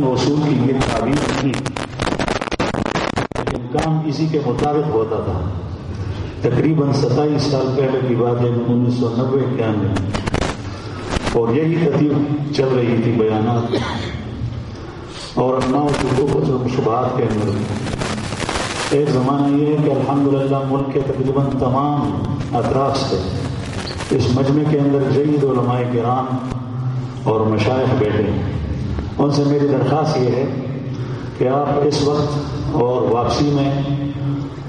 ان اصول کی یہ تعبیر نہیں۔ لیکن کام اسی کے مطابق ہوتا تھا۔ تقریباً ستائیس سال پہلے کی بات ہے انیس سو نبے اکیانوے اور یہی ترتیب چل رہی تھی بیانات۔ اور نو شبہات کے اندر۔ ایک زمانہ یہ ہے کہ الحمدللہ ملک کے تقریباً تمام اطراف سے اس مجمع کے اندر جید علماء کرام اور مشائق بیٹھے۔ ہیں ان سے میری درخواست یہ ہے کہ آپ اس وقت اور واپسی میں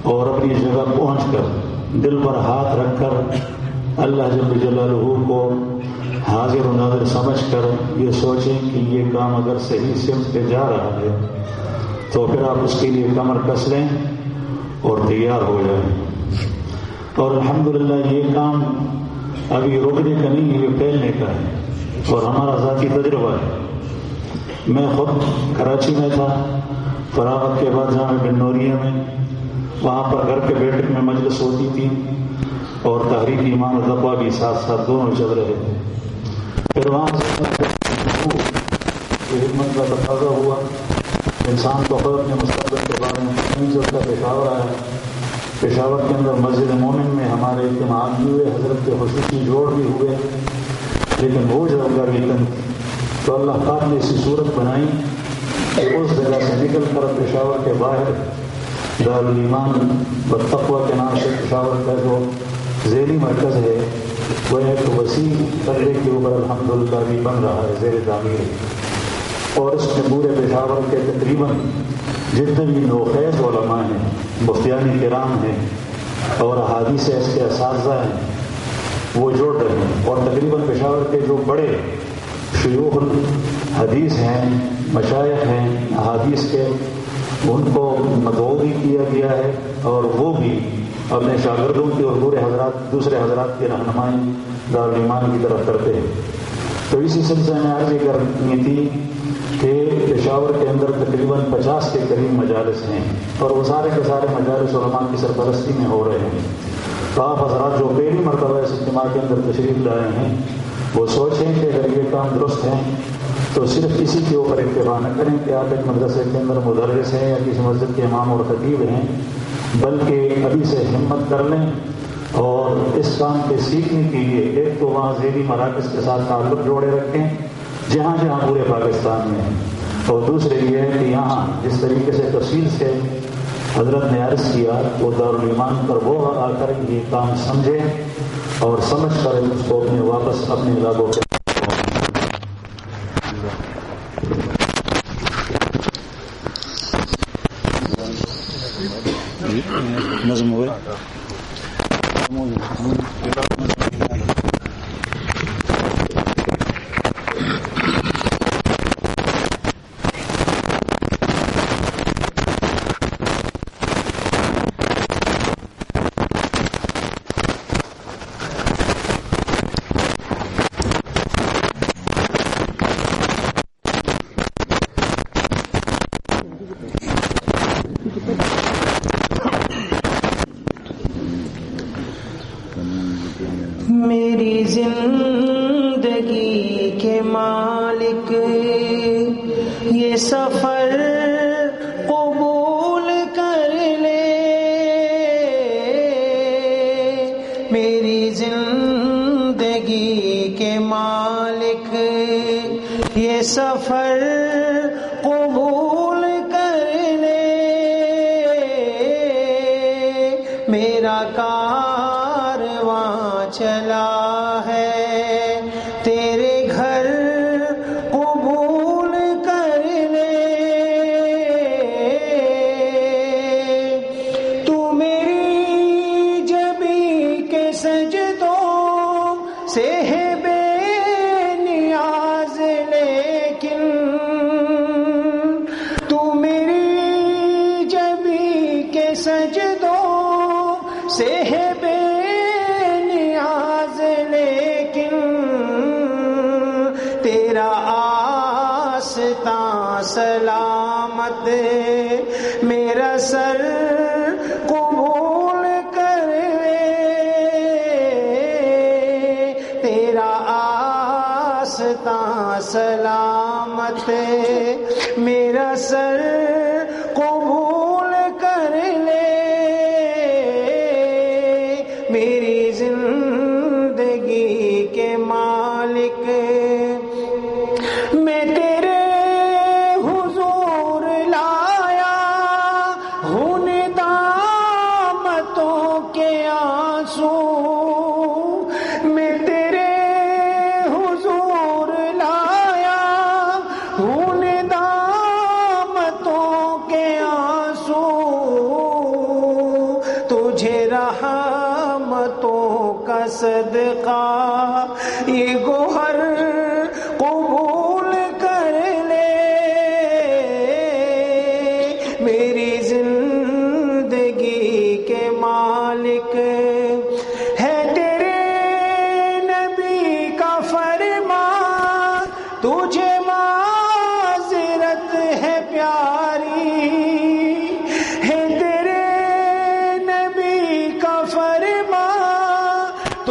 اور اپنی جگہ پہنچ کر دل پر ہاتھ رکھ کر اللہ جب جلالہ کو حاضر و ناظر سمجھ کر یہ سوچیں کہ یہ کام اگر صحیح سمت پہ جا رہا ہے تو پھر آپ اس کے لیے کمر کس لیں اور تیار ہو جائیں۔ اور الحمدللہ یہ کام ابھی روکنے کا نہیں ہے یہ پھیلنے کا ہے اور ہمارا ذاتی تجربہ ہے۔ میں خود کراچی میں تھا، فراغت کے بعد جامع بن نوریہ میں۔ وہاں پر گھر کے بیٹھک میں مجلس ہوتی تھی اور تحریک ایمان و بھی ساتھ ساتھ دونوں چل رہے تھے۔ پھر وہاں سے حکمت کا تقاضا ہوا۔ انسان کو خود اپنے مستقبل کے بارے میں نہیں چلتا پشاور آیا۔ پشاور کے اندر مسجد مومن میں ہمارے اجتماعات بھی ہوئے حضرت کے خصوصی جوڑ بھی ہوئے، لیکن وہ جگہ ویتن تو اللہ پاک نے ایسی صورت بنائی کہ اس جگہ سے نکل کر پشاور کے باہر دارالمان بتقوا کے نام سے پشاور کا جو ذیلی مرکز ہے، وہ ایک وسیع قدرے کے اوپر الحمد للہ بھی بن رہا ہے، زیر تعمیر اور اس میں پورے پشاور کے تقریباً جتنے بھی نوخیز علماء ہیں مفتیانی کرام ہیں اور احادیث اس کے اساتذہ ہیں، وہ جوڑ رہے ہیں۔ اور تقریباً پشاور کے جو بڑے شیوخ حدیث ہیں مشائق ہیں، احادیث کے، ان کو مدعو بھی کیا گیا ہے اور وہ بھی اپنے شاگردوں کی اور پورے حضرات، دوسرے حضرات کی رہنمائی دارالمان کی طرف کرتے ہیں۔ تو اسی سلسلے میں آج یہ کرنی تھی کہ پشاور کے اندر تقریباً پچاس کے قریب مجالس ہیں اور وہ سارے کے سارے مجالس علماء کی سرپرستی میں ہو رہے ہیں۔ تو آپ حضرات جو پہلی مرتبہ اس اجتماع کے اندر تشریف لائے ہیں وہ سوچیں کہ اگر یہ کام درست ہیں، تو صرف اسی کے اوپر اتباع نہ کریں کہ آپ ایک مدرسے کے اندر مدرس ہیں یا کسی مسجد کے امام اور خطیب ہیں، بلکہ ابھی سے ہمت کر لیں اور اس کام کے سیکھنے کے لیے ایک تو وہاں ذیلی مراکز کے ساتھ تعلق جوڑے رکھیں، جہاں جہاں پورے پاکستان میں ہیں۔ اور دوسرے یہ ہے کہ یہاں جس طریقے سے تفصیل سے حضرت نے عرض کیا، وہ دارالمان پر وہ آ کر یہ کام سمجھے اور سمجھ کر اس کو اپنے واپس اپنے علاقوں کے نظم فرقبو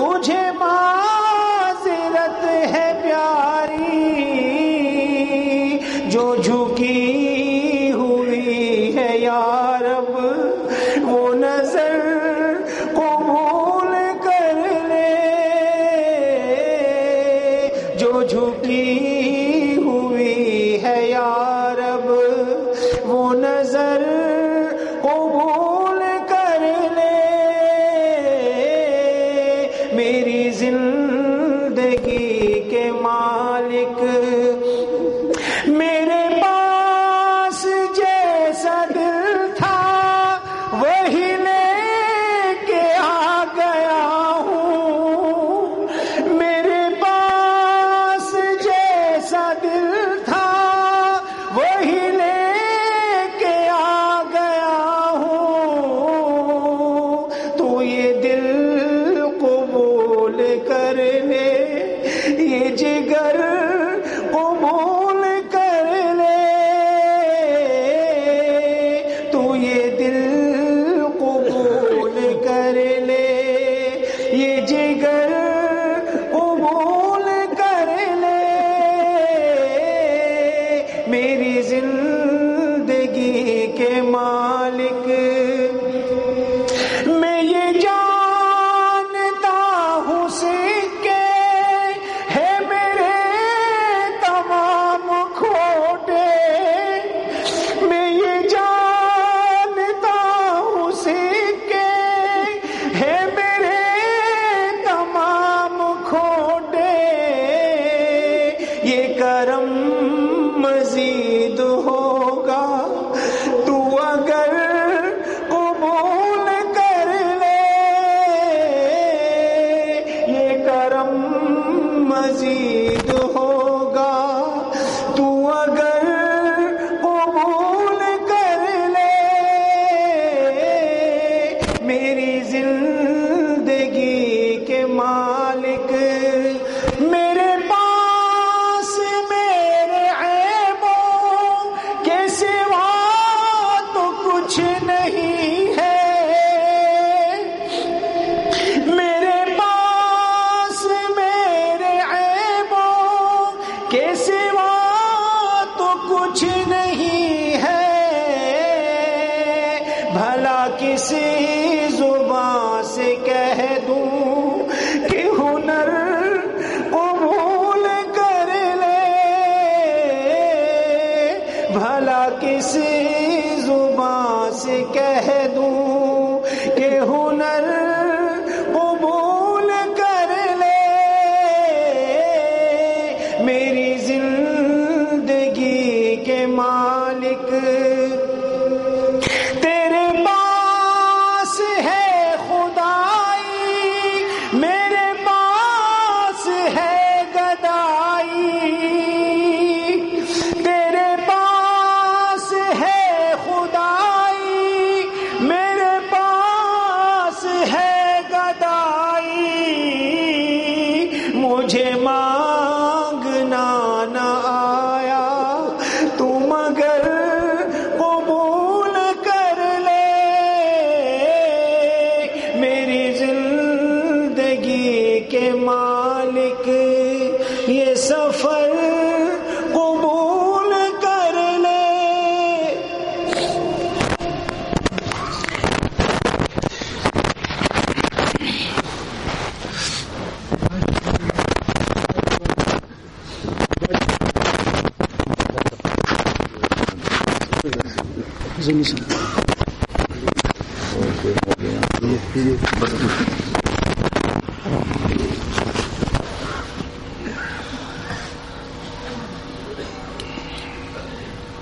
تجھے ماں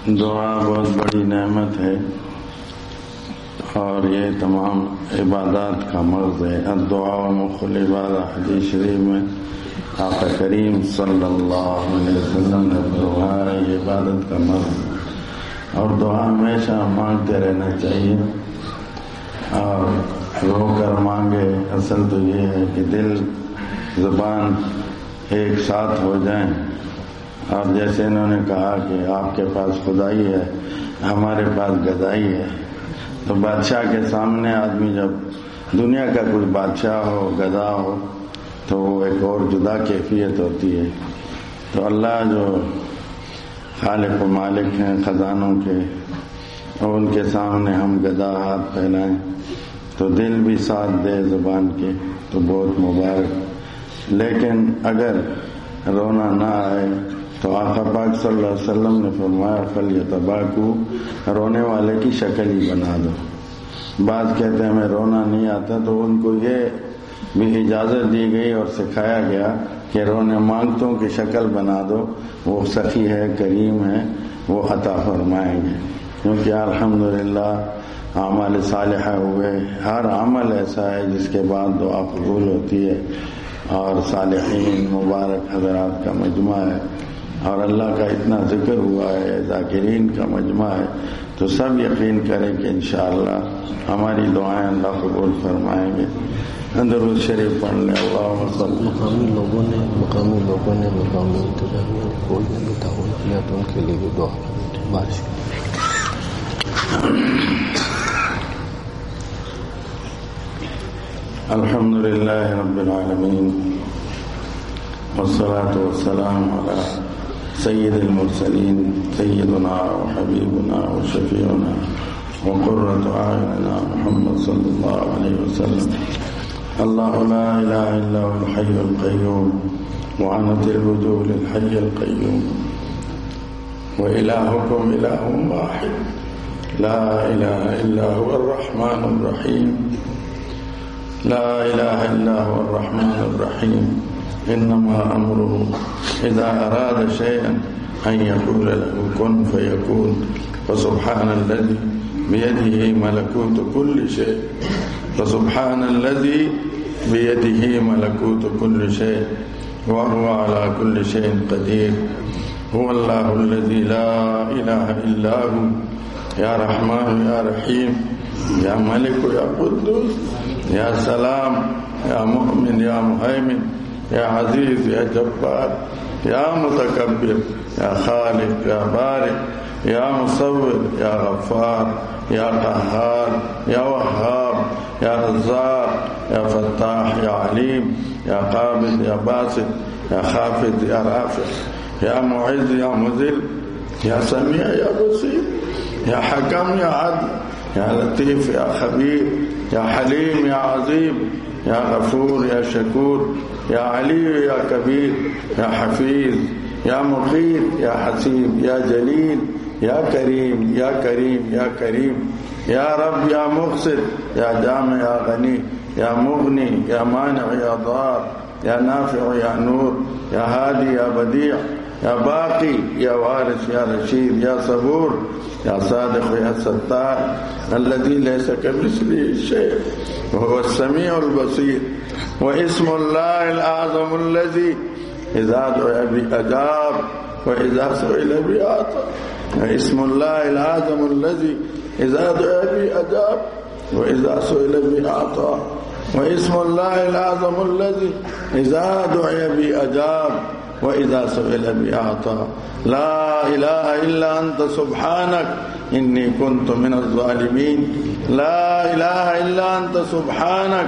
دعا بہت بڑی نعمت ہے اور یہ تمام عبادات کا مرض ہے۔ دعا مخل عبادت حدیث شریف میں آقا کریم صلی اللہ علیہ وسلم نے فرمایا یہ عبادت کا مرض اور دعا ہمیشہ مانگتے رہنا چاہیے۔ اور رو کر مانگے، اصل تو یہ ہے کہ دل، زبان ایک ساتھ ہو جائیں۔ اور جیسے انہوں نے کہا کہ آپ کے پاس خدائی ہے، ہمارے پاس گدائی ہے۔ تو بادشاہ کے سامنے آدمی جب دنیا کا کوئی بادشاہ ہو، گدا ہو، تو وہ ایک اور جدا کیفیت ہوتی ہے۔ تو اللہ جو خالق و مالک ہیں خزانوں کے، اور ان کے سامنے ہم گدا ہاتھ پھیلائیں، تو دل بھی ساتھ دے زبان کے، تو بہت مبارک۔ لیکن اگر رونا نہ آئے تو آقا پاک صلی اللہ علیہ وسلم نے فرمایا فل یا تباہ کو رونے والے کی شکل ہی بنا دو۔ بعض کہتے ہیں ہمیں رونا نہیں آتا، تو ان کو یہ بھی اجازت دی گئی اور سکھایا گیا کہ رونے مانگتوں کی شکل بنا دو۔ وہ سخی ہے، کریم ہے، وہ عطا فرمائیں گے کیونکہ الحمدللہ عمل صالحہ ہوئے۔ ہر عمل ایسا ہے جس کے بعد دعا قبول ہوتی ہے۔ اور صالحین، مبارک حضرات کا مجمع ہے۔ اور اللہ کا اتنا ذکر ہوا ہے ذاکرین کا مجمع ہے تو سب یقین کریں کہ انشاءاللہ ہماری دعائیں اللہ قبول فرمائیں گے۔ اندر شریف پڑھ لیں۔ اللہ وسلم مقامی لوگوں نے مقامی لوگوں نے مقامی انتظامیہ کو بھی تعاون کیا تو ان کے لیے بھی دعا۔ بارش۔ الحمد لله رب العالمين والصلاة والسلام على سيد المرسلين سيدنا وحبيبنا وشفيعنا وقرة أعيننا محمد صلى الله عليه وسلم. الله لا إله إلا هو الحي القيوم وعنت الوجوه للحي القيوم. وإلهكم إله واحد. لا إله إلا هو الرحمن الرحيم. لا إله إلا هو الرحمن الرحيم. إنما أمره إذا أراد شيئا أن يقول له كن فيكون فسبحان الذي بيده ملكوت كل شيء. فسبحان الذي بيده ملكوت كل شيء وهو على كل شيء قدير. هو الله الذي لا إله إلا هو. يا رحمن يا رحيم يا ملك يا قدوس يا سلام يا مؤمن يا مهيمن. يا عزيز يا جبار يا متكبر يا خالق يا بارئ يا مصور يا غفار يا قهار يا وهاب يا رزاق يا فتاح يا عليم يا قابض يا باسط يا خافض يا رافع يا معز يا مذل يا سميع يا بصير يا حكم يا عدل يا لطيف يا خبير يا حليم يا عظيم يا غفور يا شكور يا علي يا كبير يا حفيظ يا مقيت يا حسيب يا جليل يا كريم يا كريم يا كريم. يا رب يا مقصد يا جامع يا غني يا مغني يا مانع يا ضار يا نافع يا نور يا هادي يا بديع يا باقي يا وارث يا رشيد يا صبور. يا صادق يا ستار الذي ليس كمثله شيء وهو السميع البصير واسم الله الأعظم الذي إذا دعي بأجاب وإذا سئل بأعطى واسم الله الأعظم الذي إذا دعي بأجاب وإذا سئل بأعطى واسم الله الأعظم الذي إذا دعي بأجاب وإذا سئل بأعطى. لا إله إلا أنت سبحانك. إني كنت من الظالمين. لا إله إلا أنت سبحانك.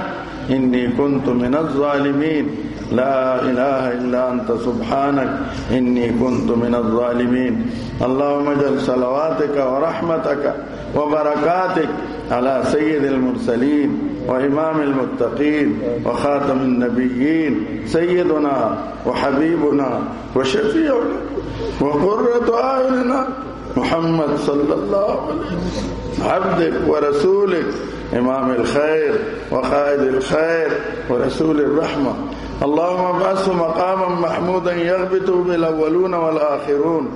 إني كنت من الظالمين. لا إله إلا أنت سبحانك. إني كنت من الظالمين. اللهم اجعل صلواتك ورحمتك وبركاتك على سيد المرسلين. وإمام المتقين وخاتم النبيين سيدنا وحبيبنا وشفيعنا وقرة أعيننا محمد صلى الله عليه وسلم. عبدك ورسولك إمام الخير وقائد الخير ورسول الرحمة. اللهم ابعثه مقاما محمودا يغبط بالأولون والآخرون.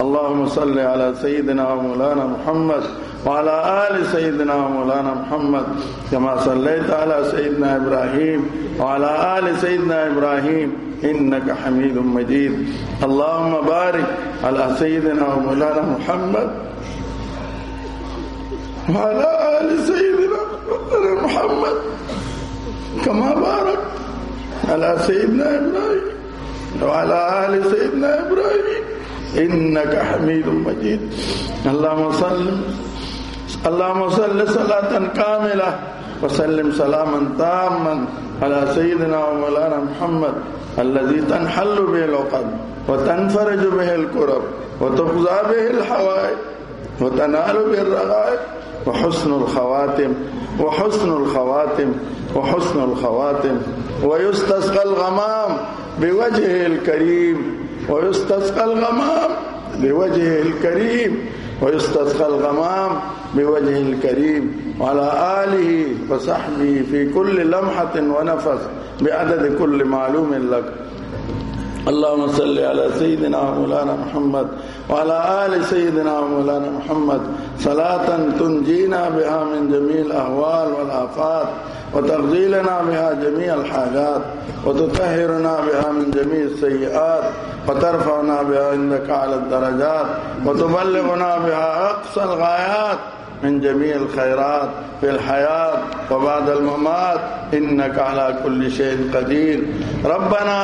اللهم صل على سيدنا ومولانا محمد وعلى آل سيدنا ومولانا محمد كما صليت على سيدنا إبراهيم وعلى آل سيدنا إبراهيم إنك حميد مجيد. اللهم بارك على سيدنا ومولانا محمد وعلى آل سيدنا محمد كما بارك على سيدنا إبراهيم وعلى آل سيدنا إبراهيم إنك حميد مجيد. اللهم صل اللهم صل صلاة كاملة وسلم سلاما تاما على سيدنا ومولانا محمد الذي تنحل به العقد وتنفرج به الكرب وتقضى به الحوائج وتنال به الرغائب وحسن الخواتم وحسن الخواتم وحسن الخواتم ويستسقى الغمام بوجهه الكريم ويستسقى الغمام بوجهه الكريم ويستسقى الغمام بوجهه الكريم وعلى آله وصحبه في كل لمحة ونفس بعدد كل معلوم لك. اللهم صل على سيدنا ومولانا محمد وعلى آل سيدنا ومولانا محمد. صلاة تنجينا بها من جميع الأهوال والآفات وتقضي لنا بها جميع الحاجات وتطهرنا بها من جميع السيئات وترفعنا بها عندك على الدرجات وتبلغنا بها أقصى الغايات. من جميع الخيرات في الحياة وبعد الممات إنك على كل شيء قدير. ربنا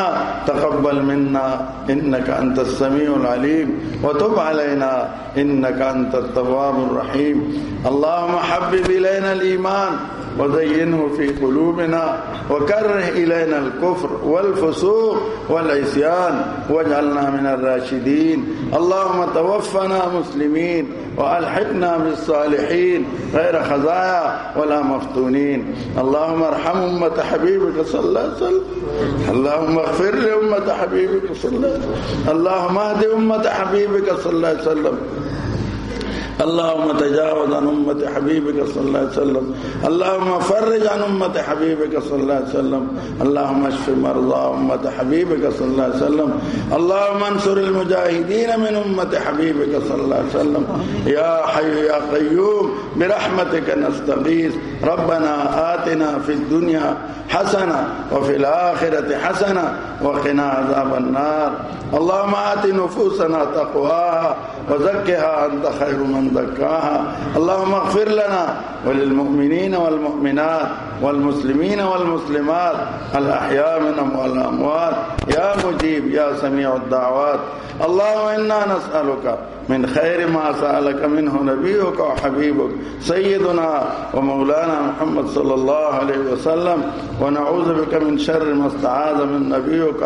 تقبل منا إنك أنت السميع العليم وتب علينا إنك أنت التواب الرحيم. اللهم حبب إلينا الإيمان وزينه في قلوبنا وكره إلينا الكفر والفسوق والعصيان واجعلنا من الراشدين. اللهم توفنا مسلمين وألحقنا بالصالحين غير خزايا ولا مفتونين. اللهم ارحم أمة حبيبك صلى الله عليه وسلم. اللهم اغفر لأمة حبيبك صلى الله عليه وسلم. اللهم اهد أمة حبيبك صلى الله عليه وسلم. اللهم تجاوز عن أمة حبيبك صلى الله عليه وسلم. اللهم فرج عن أمة حبيبك صلى الله عليه وسلم. اللهم اشف مرضى أمة حبيبك صلى الله عليه وسلم. اللهم انصر المجاهدين من أمة حبيبك صلى الله عليه وسلم. يا حي يا قيوم، برحمتك نستغيث. ربنا آتنا في الدنيا حسنة وفي الآخرة حسنة وقنا عذاب النار. اللهم آت نفوسنا تقواها وزكها أنت خير من زكاها. اللهم اغفر لنا وللمؤمنين والمؤمنات والمسلمين والمسلمات الأحياء منهم والأموات. يا مجيب يا سميع الدعوات. اللهم إنا نسألك من خير ما سألك منه نبيك وحبيبك سيدنا ومولانا محمد صلى الله عليه وسلم. ونعوذ بك من شر ما استعاذ من نبيك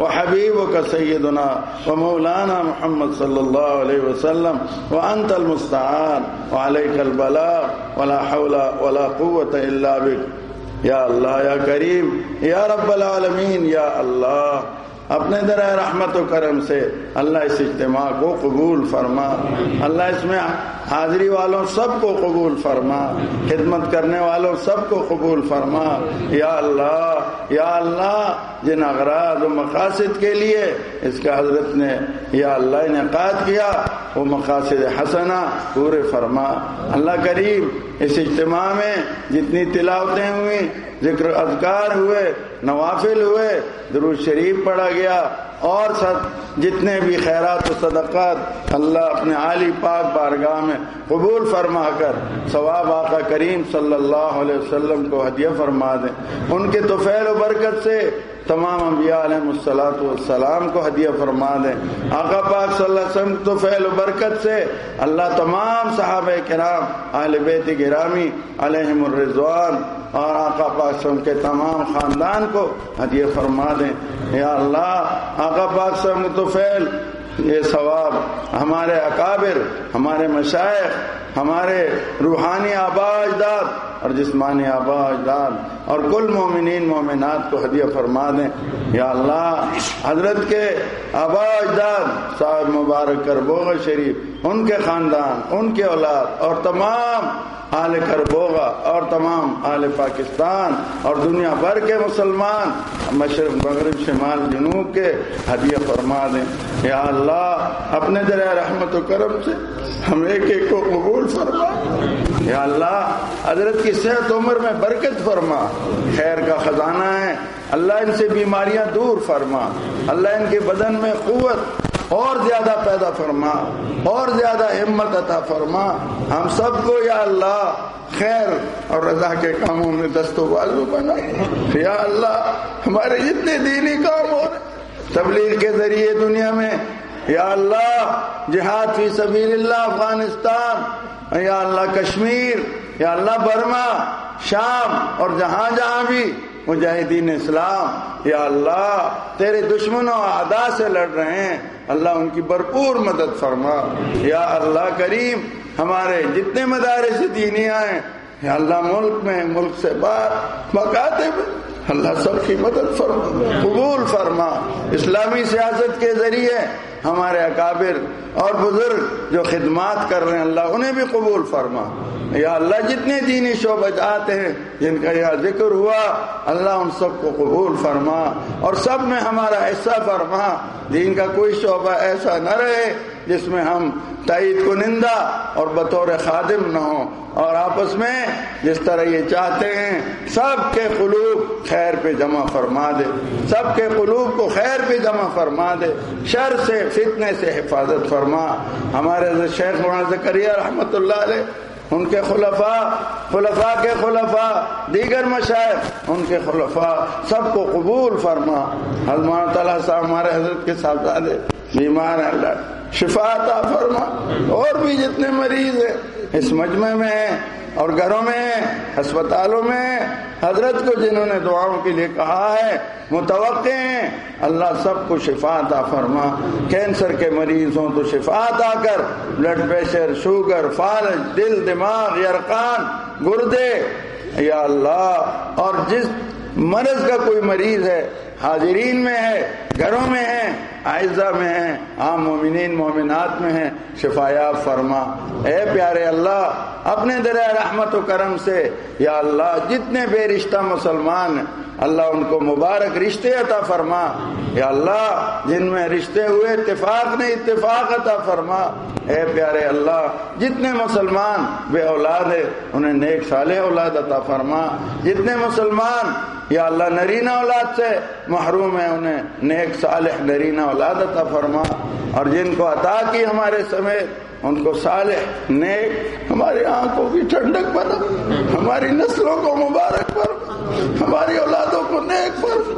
وحبيبك سيدنا ومولانا محمد صلى الله عليه وسلم. وأنت المستعان وعليك البلاغ ولا حول ولا قوة إلا بك. یا اللہ یا کریم یا رب العالمین یا اللہ اپنے در رحمت و کرم سے اللہ اس اجتماع کو قبول فرما۔ اللہ اس میں حاضری والوں سب کو قبول فرما۔ خدمت کرنے والوں سب کو قبول فرما۔ یا اللہ یا اللہ، جن اغراض و مقاصد کے لیے اس کا حضرت نے، یا اللہ، انعقاد کیا، وہ مقاصد حسنہ پورے فرما۔ اللہ کریم، اس اجتماع میں جتنی تلاوتیں ہوئی ذکر اذکار ہوئے نوافل ہوئے، درود شریف پڑھا گیا، اور سب جتنے بھی خیرات و صدقات اللہ اپنے عالی پاک بارگاہ میں قبول فرما کر ثواب آقا کریم صلی اللہ علیہ وسلم کو ہدیہ فرما دیں ان کے توفیل و برکت سے تمام انبیاء علیہ السلاۃ والسلام کو ہدیہ فرما دیں۔ آقا پاک صلی اللہ علیہ وسلم تو فعل و برکت سے اللہ تمام صحابہ کرام، اہل بیت گرامی علیہم الرضوان اور آقا پاک صلی اللہ علیہ کے تمام خاندان کو ہدیہ فرما دیں۔ یا اللہ، آقا پاک صلی اللہ علیہ وسلم تو فعل یہ ثواب ہمارے اکابر، ہمارے مشائق ہمارے روحانی آبا اجداد اور جسمانی آبا اجداد اور کل مومنین، مومنات کو ہدیہ فرما دیں۔ یا اللہ، حضرت کے آبا اجداد صاحب مبارک کربوغ شریف، ان کے خاندان، ان کے اولاد اور تمام آل کربوغا اور تمام آل پاکستان اور دنیا بھر کے مسلمان مشرق، مغرب، شمال، جنوب کے ہدیہ فرما دیں۔ یا اللہ، اپنے دریا رحمت و کرم سے ہم ایک ایک کو قبول فرما۔ یا اللہ، حضرت کی صحت عمر میں برکت فرما۔ خیر کا خزانہ ہے۔ اللہ ان سے بیماریاں دور فرما۔ اللہ ان کے بدن میں قوت اور زیادہ پیدا فرما، اور زیادہ ہمت عطا فرما۔ ہم سب کو یا اللہ خیر اور رضا کے کاموں میں دست و بازو بنا یا اللہ، ہمارے جتنے دینی کام ہو رہے تبلیغ کے ذریعے دنیا میں۔ یا اللہ، جہاد فی سبیل اللہ، افغانستان۔ یا اللہ، کشمیر۔ یا اللہ، برما، شام اور جہاں جہاں بھی۔ مجاہدین اسلام، یا اللہ، تیرے دشمنوں ادا سے لڑ رہے ہیں۔ اللہ ان کی بھرپور مدد فرما۔ یا اللہ کریم، ہمارے جتنے مدارس دینیا ہیں، یا اللہ ملک میں، ملک سے باہر، مکاتے میں، اللہ سب کی مدد فرما، قبول فرما۔ اسلامی سیاست کے ذریعے ہمارے اکابر اور بزرگ جو خدمات کر رہے ہیں اللہ، انہیں بھی قبول فرما۔ یا اللہ، جتنے دینی شعبجات ہیں، جن کا یہاں ذکر ہوا، اللہ ان سب کو قبول فرما۔ اور سب میں ہمارا حصہ فرما۔ دین کا کوئی شعبہ ایسا نہ رہے۔ جس میں ہم تعید کو نندا اور بطور خادم نہ ہوں اور آپس میں جس طرح یہ چاہتے ہیں، سب کے قلوب خیر پہ جمع فرما دے۔ سب کے قلوب کو خیر پہ جمع فرما دے۔ شر سے فتنے سے حفاظت فرما۔ ہمارے شیخ مولانا زکریہ رحمۃ اللہ علیہ، ان کے خلفاء خلفاء کے خلفاء، دیگر مشاعر ان کے خلفاء، سب کو قبول فرما۔ حضمان تعالیٰ صاحب، ہمارے حضرت کے صاحبزادے، بیمار ہیں، اللہ۔ شفا عطا فرما۔ اور بھی جتنے مریض ہیں، اس مجمع میں ہیں، اور گھروں میں ہسپتالوں میں حضرت کو جنہوں نے دعاؤں کے لیے کہا ہے، متوقع ہیں۔ اللہ سب کو شفا عطا فرما۔ کینسر کے مریض ہوں تو شفا عطا کر بلڈ پریشر شوگر فالج دل، دماغ، یرقان، گردے۔ یا اللہ، اور جس مرض کا کوئی مریض ہے حاضرین میں ہے، گھروں میں ہے آئزہ میں ہیں عام مومنین، مومنات میں ہیں شفایاب فرما۔ اے پیارے اللہ، اپنے دریا رحمت و کرم سے، یا اللہ، جتنے بے رشتہ مسلمان اللہ ان کو مبارک رشتے عطا فرما۔ یا اللہ، جن میں رشتے ہوئے، اتفاق نے اتفاق عطا فرما۔ اے پیارے اللہ، جتنے مسلمان بے اولاد ہے انہیں نیک صالح اولاد عطا فرما۔ جتنے مسلمان، یا اللہ، نرینہ اولاد سے محروم ہے انہیں نیک صالح نرینہ اولاد عطا فرما۔ اور جن کو عطا کی ہمارے سمیت، ان کو صالح، نیک، ہماری آنکھوں کی ٹھنڈک بنا ہماری نسلوں کو مبارک پر ہماری اولادوں کو نیک پر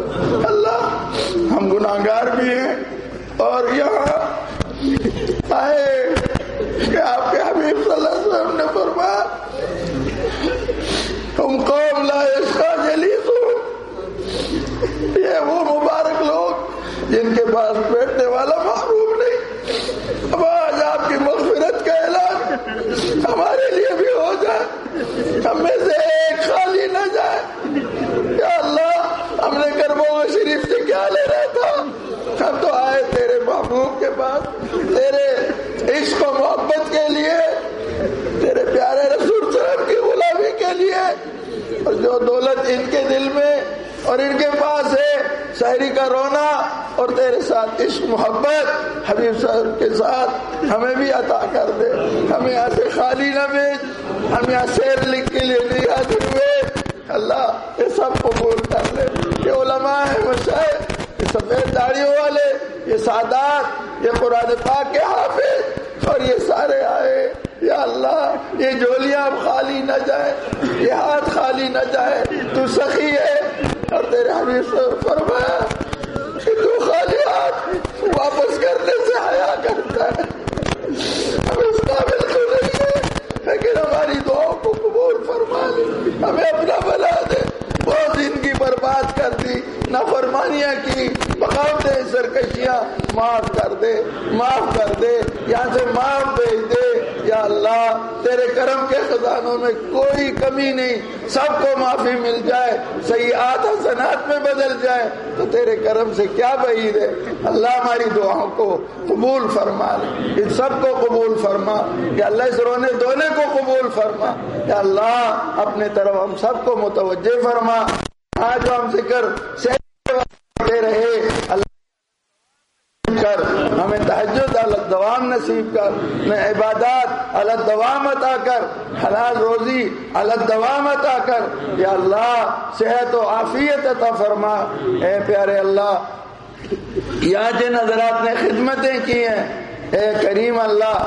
اللہ ہم گناہگار بھی ہیں اور یہاں آئے کہ آپ کے حبیب صلی اللہ علیہ وسلم نے فرمایا تم قوم لا عشقہ جلیس یہ وہ مبارک لوگ جن کے پاس بیٹھنے والا محروم نہیں۔ اب آج آپ کی مغفرت کا اعلان ہمارے لیے بھی ہو جائے۔ ہم میں سے ایک خالی نہ جائے۔ یا اللہ، ہم نے کربو شریف سے کیا لے رہا تھا ہم تو آئے تیرے محبوب کے پاس، تیرے عشق و محبت کے لیے، تیرے پیارے رسول صاحب کی غلامی کے لیے۔ اور جو دولت ان کے دل میں اور ان کے پاس ہے شاعری کا رونا اور تیرے ساتھ عشق محبت، حبیب صاحب کے ساتھ ہمیں بھی عطا کر دے۔ ہمیں یہاں سے خالی نہ بھیج، ہم یہاں شیر لکھ کے لیے نہیں حاضر ہوئے۔ اللہ یہ سب قبول کر لے۔ یہ علماء ہیں، مشاہد، یہ سفید داڑیوں والے، یہ سادات، یہ قرآن پاک کے حافظ اور یہ سارے آئے۔ یا اللہ، یہ جولیاں خالی نہ جائے یہ ہاتھ خالی نہ جائے تو سخی ہے اور تیرے حبیب سے فرمایا کہ تو خالی ہاتھ واپس کرنے سے حیا کرتا ہے۔ ہم اس قابل تو نہیں ہے، لیکن ہماری دعاؤں کو قبول فرما لے۔ ہمیں اپنا بنا دے۔ بہت زندگی برباد کر دی، نافرمانیاں کی بغاوت سرکشیاں، معاف کر دے، معاف کر دے، یہاں سے معاف بھیج دے۔ یا اللہ، تیرے کرم کے خزانوں میں کوئی کمی نہیں، سب کو معافی مل جائے سیاحت حسنات میں بدل جائے۔ تو تیرے کرم سے کیا بعید ہے؟ اللہ ہماری دعاؤں کو قبول فرما لے۔ ان سب کو قبول فرما یا اللہ اس رونے دھونے کو قبول فرما۔ یا اللہ، اپنے طرف ہم سب کو متوجہ فرما۔ آج ہم ذکر سے رہے۔ اللہ، کر۔ ہمیں تحجد دوام نصیب کر، میں عبادات الگ دوام عطا کر، حلال روزی الگ دوام عطا کر۔ یا اللہ، صحت و عافیت عطا فرما۔ اے پیارے اللہ یا جن حضرات نے خدمتیں کی ہیں۔ اے کریم اللہ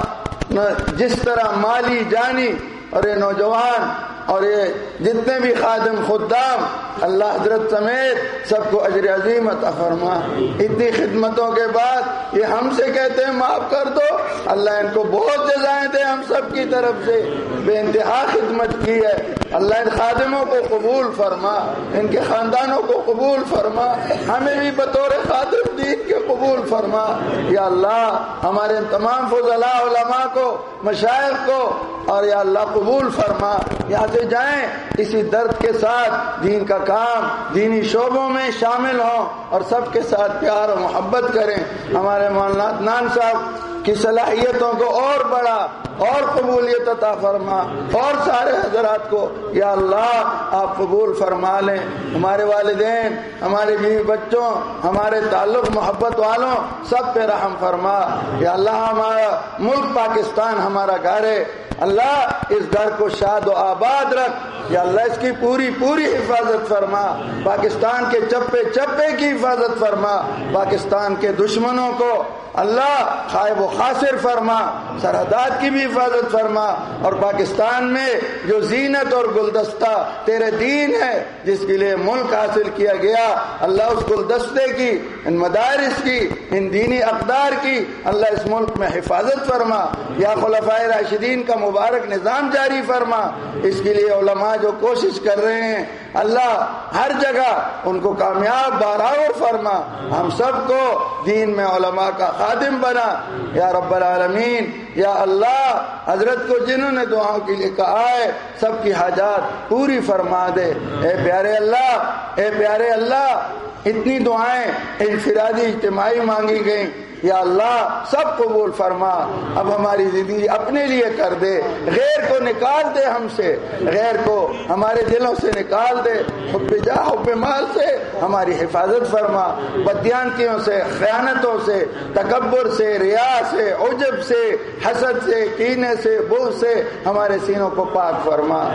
جس طرح مالی جانی اور یہ نوجوان اور یہ جتنے بھی خادم خدام اللہ حضرت سمیت سب کو اجر عظیم عطا فرما۔ اتنی خدمتوں کے بعد یہ ہم سے کہتے ہیں، معاف کر دو۔ اللہ ان کو بہت جزائیں دے ہم سب کی طرف سے۔ بے انتہا خدمت کی ہے۔ اللہ ان خادموں کو قبول فرما۔ ان کے خاندانوں کو قبول فرما۔ ہمیں بھی بطور خادم دین کے قبول فرما۔ یا اللہ، ہمارے تمام فضلاء علماء کو مشائق کو، اور یا اللہ قبول فرما۔ یہاں سے جائیں، اسی درد کے ساتھ دین کا کام دینی شعبوں میں شامل ہوں اور سب کے ساتھ پیار و محبت کریں۔ ہمارے مولانا نان صاحب کی صلاحیتوں کو اور بڑا اور قبولیت عطا فرما۔ اور سارے حضرات کو، یا اللہ، آپ قبول فرما لیں۔ ہمارے والدین، ہمارے بیوی بچوں، ہمارے تعلق، محبت والوں، سب پہ رحم فرما۔ یا اللہ، ہمارا ملک پاکستان ہمارا گھر ہے۔ اللہ، اس گھر کو شاد و آباد رکھ۔ یا اللہ، اس کی پوری پوری حفاظت فرما۔ پاکستان کے چپے چپے کی حفاظت فرما۔ پاکستان کے دشمنوں کو اللہ، خائب و خاصر فرما، سرحدات کی بھی حفاظت فرما اور پاکستان میں جو زینت اور گلدستہ تیرے دین ہے، جس کے لیے ملک حاصل کیا گیا، اللہ اس گلدستے کی، ان مدارس کی، ان دینی اقدار کی، اللہ اس ملک میں حفاظت فرما۔ یا خلفۂ راشدین کا مبارک نظام جاری فرما۔ اس کے لیے علماء جو کوشش کر رہے ہیں اللہ ہر جگہ ان کو کامیاب بارآور فرما۔ ہم سب کو دین میں علماء کا خادم بنا۔ یا رب العالمین، یا اللہ، حضرت کو جنہوں نے دعاؤں کے لیے کہا ہے، سب کی حاجات پوری فرما دے۔ اے پیارے اللہ، اے پیارے اللہ، اتنی دعائیں انفرادی اجتماعی مانگی گئیں۔ یا اللہ سب قبول فرما، اب ہماری زندگی اپنے لیے کر دے، غیر کو نکال دے ہم سے، غیر کو ہمارے دلوں سے نکال دے، حب جا، حب مال سے ہماری حفاظت فرما، بدیانتیوں سے، خیانتوں سے، تکبر سے، ریا سے، عجب سے، حسد سے، کینے سے بو سے ہمارے سینوں کو پاک فرما۔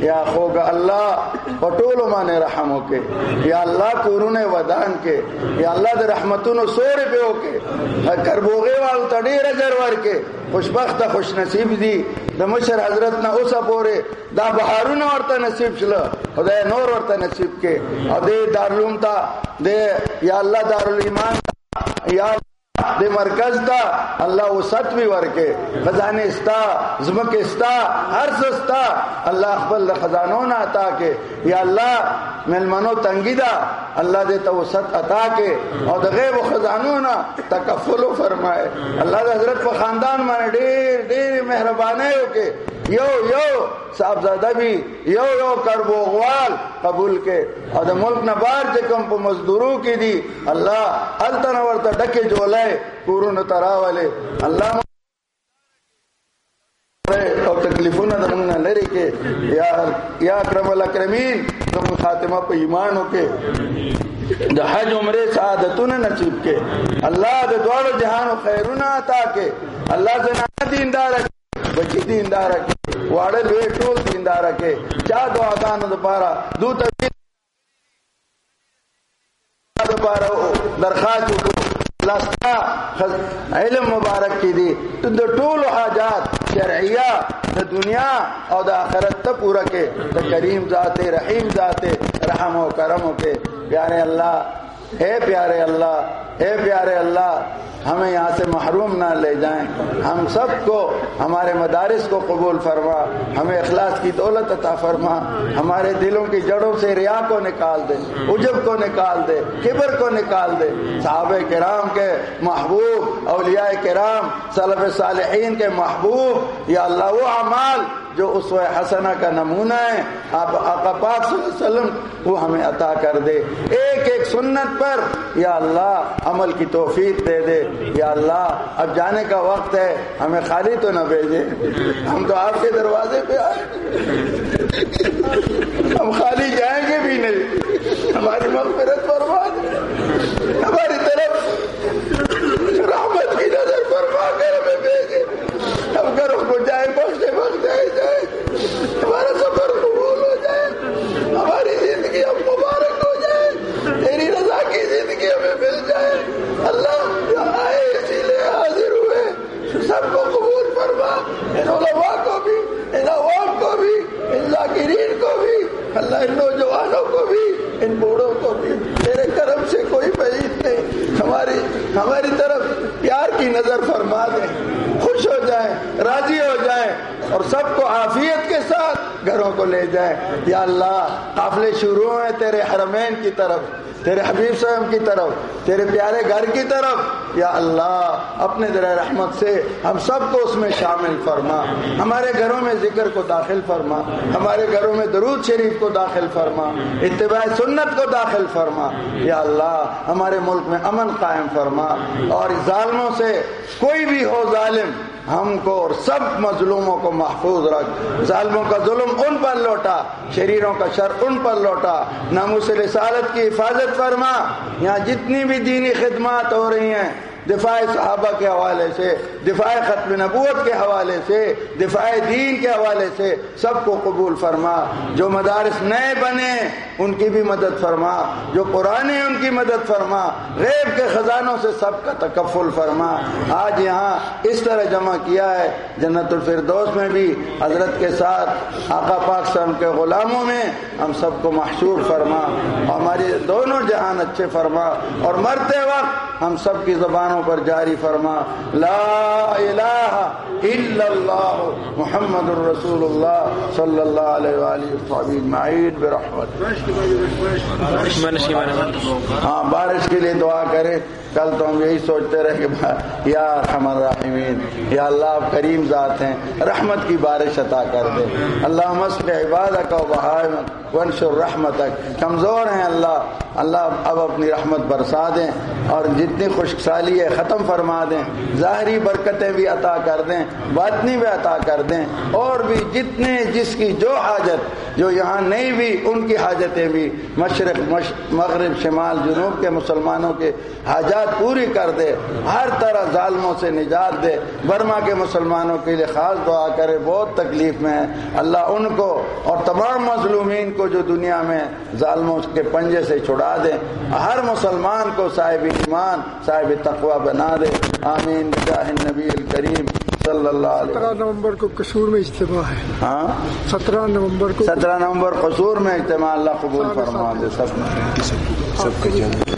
یا خوگا اللہ پٹول مانے رحموں کے یا اللہ قرون ودان کے۔ یا اللہ دے رحمتون سور پہ ہو کے کربوغے وال تډیر اجر ورکه خوشبخت خوش نصیب دي د مشر حضرت نه اوسه پوره دا بهارونه ورته نصیب شله خدای نور ورته نصیب کې او دې دارالعلوم ته دې یا الله دارالایمان یا د مرکز تا الله وسط وی ورکه خزانه استا زمک استا هر سستا الله خپل خزانو نه عطا کې یا الله ملمنو تنګی دا الله دې ته وسط عطا کې او د غیب خزانو نه تکفل فرمائے۔ الله حضرت په خاندان باندې مهربانه وکي یو یو صاحبزاده وي یو یو کربوغوال قبول کې. او د ملک نه بار چې کوم په مزدورو کې دي الله التن ورته ډکه جوړه کورونه تراواله الله او تکلیفونه د موږ نه لري کې. یا یا اکرم الاکرمین زموږ خاتمه په ایمان وکې د حج عمره سعادتونه نصیب کې. الله د دوه جهان خیرونه عطا کې. الله زنا دیندار بچی دیندار کې واړه لوی ټول دیندار کې چا دعاګانو لپاره دو ته لپاره درخواست وکړو لاستا علم مبارک کې دي ته د ټولو حاجات شرعیه د دنیا او د آخرت ته پوره کې د کریم ذاته رحیم ذاته رحم او کرم وکړي پیارے الله اے پیارے اللہ، اے پیارے اللہ، ہمیں یہاں سے محروم نہ لے جائیں۔ ہم سب کو، ہمارے مدارس کو قبول فرما، ہمیں اخلاص کی دولت عطا فرما، ہمارے دلوں کی جڑوں سے ریا کو نکال دے، عجب کو نکال دے، کبر کو نکال دے۔ صحابہ کرام کے محبوب، اولیاء کرام صلف صالحین کے محبوب، یا اللہ، وہ اعمال جو اس حسنہ کا نمونہ ہے، آپ آقا پاک صلی اللہ علیہ وسلم وہ ہمیں عطا کر دے۔ ایک ایک سنت پر یا اللہ عمل کی توفیق دے دے۔ یا اللہ، اب جانے کا وقت ہے، ہمیں خالی تو نہ بھیجے۔ ہم تو آپ کے دروازے پہ آئے۔ ہم خالی جائیں گے بھی نہیں۔ ہماری مغفرت برباد ہماری طرف رحمت کی نظر فرما کر ہمیں بھیجے۔ گھروں کو جائے بخشے بخشے جائے ہمارا سفر قبول ہو جائے۔ ہماری زندگی اب مبارک ہو جائے۔ تیری رضا کی زندگی ہمیں مل جائے۔ اللہ آئے، اسی لیے حاضر ہوئے۔ سب کو قبول فرما۔ ان علماء کو بھی، ان عوام کو بھی، ان ذاکرین کو بھی، اللہ ان نوجوانوں کو بھی، ان بوڑھوں کو بھی۔ تیرے کرم سے کوئی بعید نہیں۔ ہماری ہماری طرف پیار کی نظر فرما دے۔ جائیں راضی ہو جائیں اور سب کو عافیت کے ساتھ گھروں کو لے جائیں یا اللہ، قافلے شروع ہیں تیرے حرمین کی طرف، تیرے حبیب صاحب کی طرف، تیرے پیارے گھر کی طرف۔ یا اللہ، اپنے در رحمت سے ہم سب کو اس میں شامل فرما۔ ہمارے گھروں میں ذکر کو داخل فرما۔ ہمارے گھروں میں درود شریف کو داخل فرما۔ اتباع سنت کو داخل فرما۔ یا اللہ، ہمارے ملک میں امن قائم فرما۔ اور ظالموں سے کوئی بھی ہو ظالم ہم کو اور سب مظلوموں کو محفوظ رکھ۔ ظالموں کا ظلم ان پر لوٹا، شریروں کا شر ان پر لوٹا۔ ناموس رسالت کی حفاظت فرما۔ یہاں جتنی بھی دینی خدمات ہو رہی ہیں دفاع صحابہ کے حوالے سے دفاع ختم نبوت کے حوالے سے دفاع دین کے حوالے سے سب کو قبول فرما۔ جو مدارس نئے بنے، ان کی بھی مدد فرما۔ جو پرانے ان کی مدد فرما۔ غیب کے خزانوں سے سب کا تکفل فرما۔ آج یہاں اس طرح جمع کیا ہے، جنت الفردوس میں بھی، حضرت کے ساتھ، آقا پاک صاحب کے غلاموں میں ہم سب کو محشور فرما۔ ہماری دونوں جہان اچھے فرما۔ اور مرتے وقت ہم سب کی زبانوں پر جاری فرما لا الہ الا اللہ محمد الرسول اللہ صلی اللہ علیہ وآلہ وسلم برحمت ہاں بارش کے لیے دعا کریں۔ کل تو ہم یہی سوچتے رہے کہ یا رحم الرحمین یا اللہ آپ کریم ذات ہیں، رحمت کی بارش عطا کر دے۔ اللہ مسق عبادت و بہائے ونشر رحمتک۔ کمزور ہیں اللہ اللہ اب اپنی رحمت برسا دیں اور جتنی خشک سالی ہے ختم فرما دیں۔ ظاہری برکتیں بھی عطا کر دیں، باطنی بھی عطا کر دیں۔ اور بھی جتنے جس کی جو حاجت، جو یہاں نہیں بھی، ان کی حاجتیں بھی۔ مشرق مغرب، شمال، جنوب کے مسلمانوں کے حاجات پوری کر دے ہر طرح ظالموں سے نجات دے۔ برما کے مسلمانوں کے لیے خاص دعا کرے بہت تکلیف میں ہے۔ اللہ ان کو اور تمام مظلومین کو جو دنیا میں ظالموں کے پنجے سے چھڑا دے۔ ہر مسلمان کو صاحب ایمان صاحب تقوی بنا دے۔ آمین۔ بجاہ نبی الکریم صلی اللہ علیہ سترہ نومبر کو قصور میں اجتماع ہے۔ ہاں؟ سترہ نومبر کو سترہ نومبر قصور میں اجتماع اللہ قبول فرما دے۔ سب سب کا